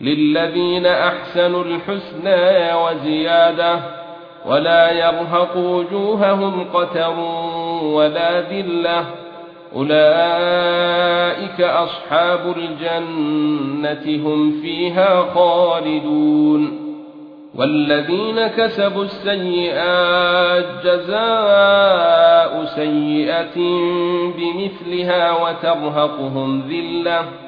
للذين احسنوا الحسنى وزياده ولا يرهق وجوههم قتر ولا ذله اولئك اصحاب الجنه هم فيها خالدون والذين كسبوا السيئات جزاء سيئه بمثلها وترهقهم ذله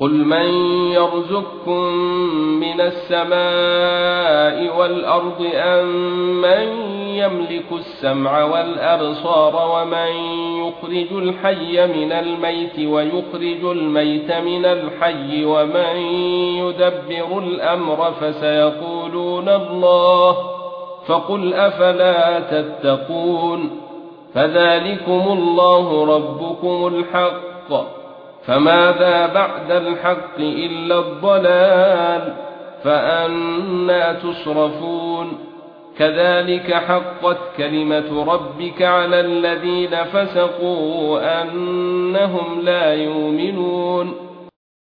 قل من يرزقكم من السماء والارض ام من يملك السمع والابصار ومن يخرج الحي من الميت ويخرج الميت من الحي ومن يدبر الامر فسيقولون الله فقل افلا تتقون فذلكم الله ربكم الحق فماذا بعد الحق إلا الضلال فأنا تصرفون كذلك حقت كلمة ربك على الذين فسقوا أنهم لا يؤمنون